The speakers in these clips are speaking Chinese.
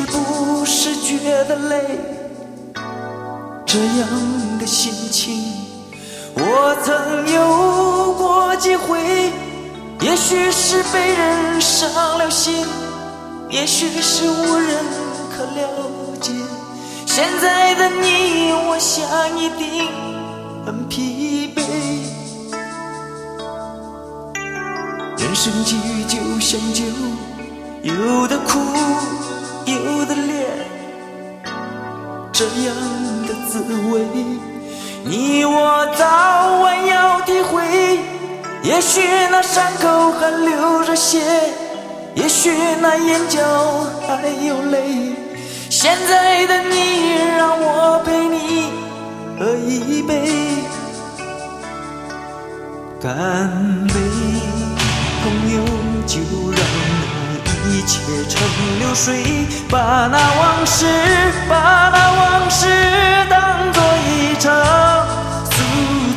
是不是觉得累？这样的心情，我曾有过几回。也许是被人伤了心，也许是无人可了解。现在的你，我想一定很疲惫。人生际遇就像酒，有的苦，有的烈，这样的滋味，你我早晚要体会。也许那伤口还流着血，也许那眼角还有泪。现在的你，让我陪你喝一杯，干杯，水，把那往事，把那往事当作一场宿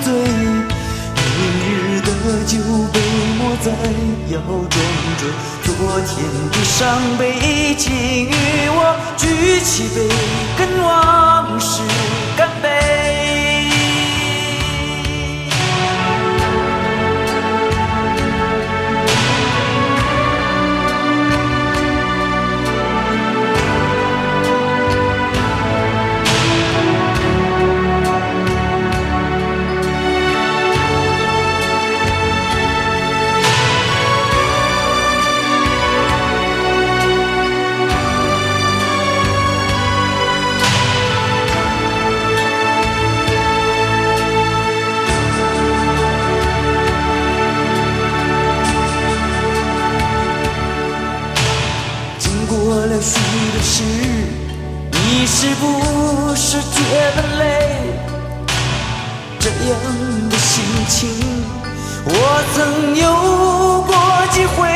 醉。明日的酒杯抹在腰装着昨天的伤悲，请与我举起杯，跟往事事，你是不是觉得累？这样的心情，我曾有过几回。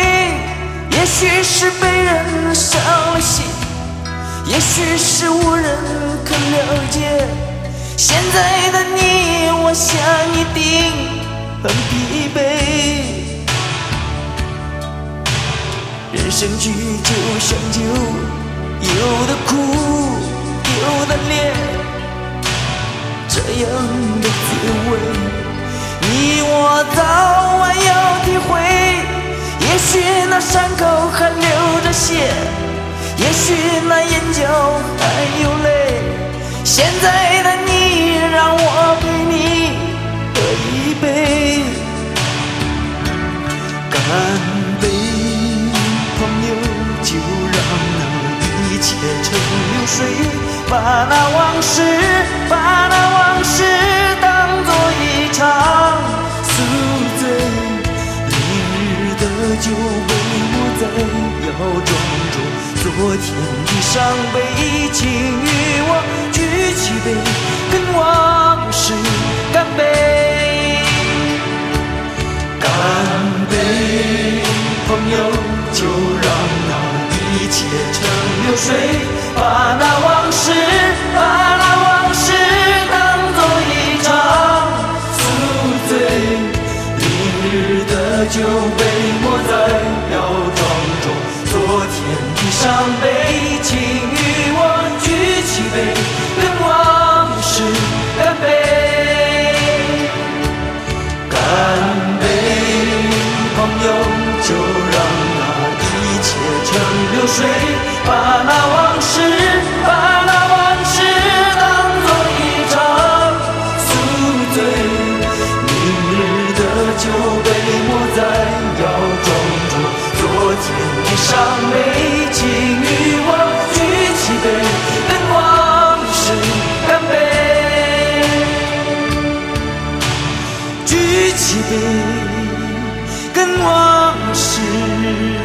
也许是被人伤了心，也许是无人可了解。现在的你，我想一定很疲惫。人生聚就像酒，有的苦，有的烈，这样的滋味，你我早晚要体会。也许那伤口还流着血，也许那眼角还有泪。现在的你，让我陪你喝一杯，干杯。水，把那往事，把那往事当作一场宿醉。明日的酒杯抹在腰装着昨天的伤悲，请与我举起杯，跟往事干杯，干杯，朋友，就让那一切成流水。把那往事，把那往事当作一场宿醉。明日的酒杯莫再要装中，昨天的伤悲，请与我举起杯，几杯跟往事。